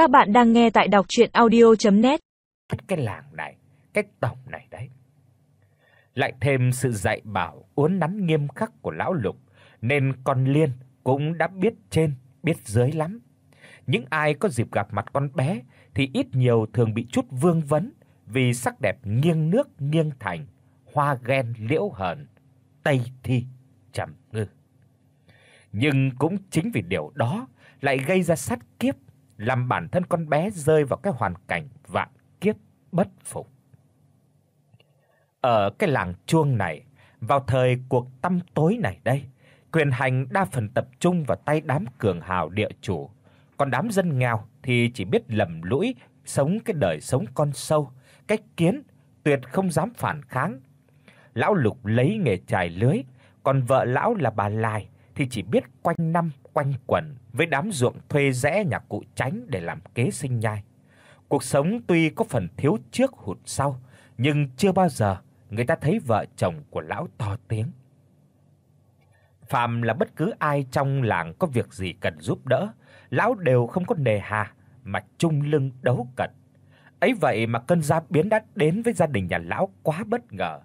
Các bạn đang nghe tại đọc audio net Cái làng này, cái tổng này đấy. Lại thêm sự dạy bảo uốn nắn nghiêm khắc của lão Lục, nên con Liên cũng đã biết trên, biết dưới lắm. Những ai có dịp gặp mặt con bé thì ít nhiều thường bị chút vương vấn vì sắc đẹp nghiêng nước nghiêng thành, hoa ghen liễu hờn, tây thi trầm ngư. Nhưng cũng chính vì điều đó lại gây ra sát kiếp, làm bản thân con bé rơi vào cái hoàn cảnh vạn kiếp bất phục. Ở cái làng chuông này, vào thời cuộc tăm tối này đây, quyền hành đa phần tập trung vào tay đám cường hào địa chủ, còn đám dân nghèo thì chỉ biết lầm lũi sống cái đời sống con sâu, cách kiến, tuyệt không dám phản kháng. Lão Lục lấy nghề chài lưới, còn vợ lão là bà Lai thì chỉ biết quanh năm quanh quẩn với đám ruộng thuê rẽ nhà cụ Tránh để làm kế sinh nhai. Cuộc sống tuy có phần thiếu trước hụt sau, nhưng chưa bao giờ người ta thấy vợ chồng của lão to tiếng. Phạm là bất cứ ai trong làng có việc gì cần giúp đỡ, lão đều không có nề hà mà chung lưng đấu cật. Ấy vậy mà cơn gia biến đã đến với gia đình nhà lão quá bất ngờ.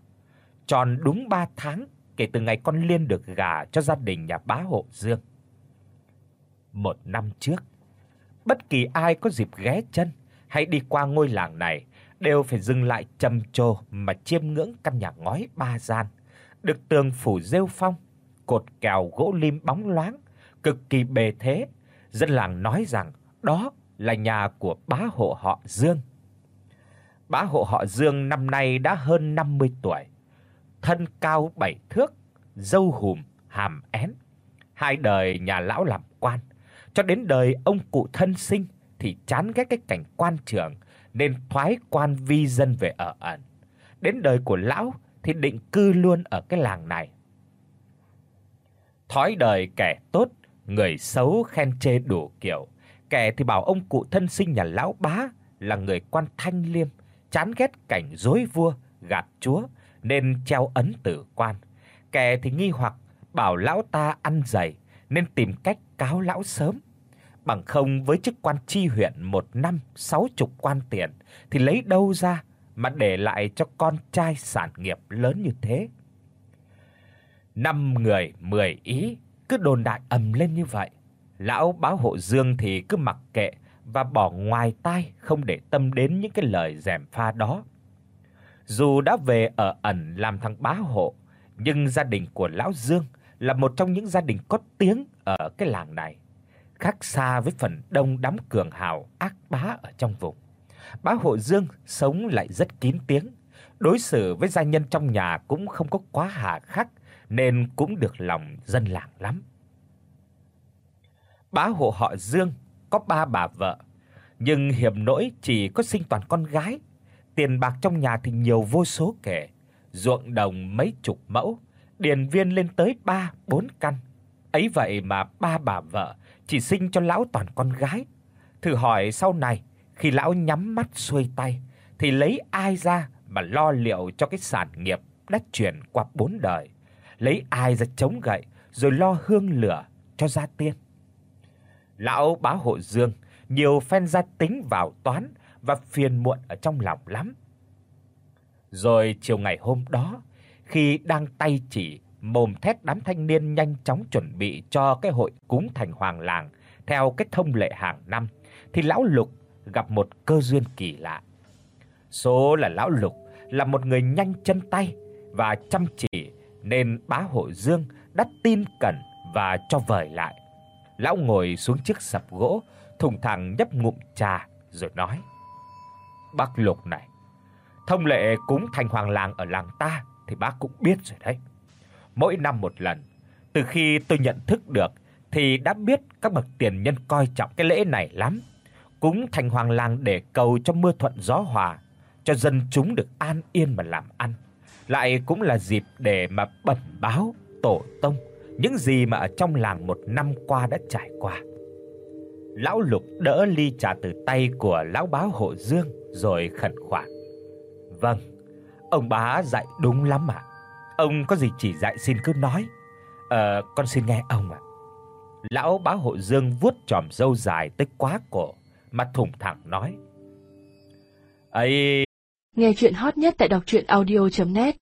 Tròn đúng 3 tháng kể từ ngày con Liên được gả cho gia đình nhà bá hộ Dương. Một năm trước, bất kỳ ai có dịp ghé chân hay đi qua ngôi làng này đều phải dừng lại trầm trồ mà chiêm ngưỡng căn nhà ngói ba gian, được tường phủ rêu phong, cột kèo gỗ lim bóng loáng, cực kỳ bề thế. Dân làng nói rằng đó là nhà của bá hộ họ Dương. Bá hộ họ Dương năm nay đã hơn 50 tuổi, thân cao bảy thước, râu hùm, hàm én. Hai đời nhà lão làm quan, cho đến đời ông cụ thân sinh thì chán ghét cái cảnh quan trường nên thoái quan vi dân về ở ẩn. Đến đời của lão thì định cư luôn ở cái làng này. Thói đời kẻ tốt, người xấu khen chê đủ kiểu, kẻ thì bảo ông cụ thân sinh nhà lão bá là người quan thanh liêm, chán ghét cảnh dối vua, gạt chúa nên treo ấn tử quan. Kẻ thì nghi hoặc bảo lão ta ăn dày nên tìm cách cáo lão sớm. Bằng không với chức quan tri huyện một năm sáu chục quan tiền thì lấy đâu ra mà để lại cho con trai sản nghiệp lớn như thế. Năm người mười ý cứ đồn đại ầm lên như vậy. Lão báo hộ Dương thì cứ mặc kệ và bỏ ngoài tai không để tâm đến những cái lời gièm pha đó. Dù đã về ở ẩn làm thằng bá hộ, nhưng gia đình của lão Dương là một trong những gia đình có tiếng ở cái làng này, khác xa với phần đông đám cường hào ác bá ở trong vùng. Bá hộ Dương sống lại rất kín tiếng, đối xử với gia nhân trong nhà cũng không có quá hà khắc nên cũng được lòng dân làng lắm. Bá hộ họ Dương có ba bà vợ, nhưng hiểm nỗi chỉ có sinh toàn con gái tiền bạc trong nhà thì nhiều vô số kể, ruộng đồng mấy chục mẫu, điền viên lên tới 3, 4 căn. Ấy vậy mà ba bà vợ chỉ sinh cho lão toàn con gái. Thử hỏi sau này khi lão nhắm mắt xuôi tay thì lấy ai ra mà lo liệu cho cái sản nghiệp đã truyền qua bốn đời, lấy ai ra chống gậy rồi lo hương lửa cho gia tiên. Lão bá hộ Dương nhiều phen gia tính vào toán và phiền muộn ở trong lòng lắm. Rồi chiều ngày hôm đó, khi đang tay chỉ mồm thét đám thanh niên nhanh chóng chuẩn bị cho cái hội cúng thành hoàng làng theo cái thông lệ hàng năm thì lão Lục gặp một cơ duyên kỳ lạ. Số là lão Lục là một người nhanh chân tay và chăm chỉ nên bá hội Dương đã tin cẩn và cho vời lại. Lão ngồi xuống chiếc sập gỗ, thùng thẳng nhấp ngụm trà rồi nói: "Bác Lục này, thông lệ cúng thành hoàng làng ở làng ta thì bác cũng biết rồi đấy. Mỗi năm một lần, từ khi tôi nhận thức được thì đã biết các bậc tiền nhân coi trọng cái lễ này lắm. Cúng thành hoàng làng để cầu cho mưa thuận gió hòa, cho dân chúng được an yên mà làm ăn. Lại cũng là dịp để mà bẩm báo tổ tông những gì mà ở trong làng một năm qua đã trải qua. Lão Lục đỡ ly trà từ tay của lão báo hộ Dương rồi khẩn khoản. "Vâng, ông bá dạy đúng lắm ạ. Ông có gì chỉ dạy xin cứ nói. Ờ con xin nghe ông ạ." Lão bá hộ Dương vuốt chòm râu dài tới quá cổ mặt thủng thẳng nói: "Ấy, Nghe truyện hot nhất tại doctruyenaudio.net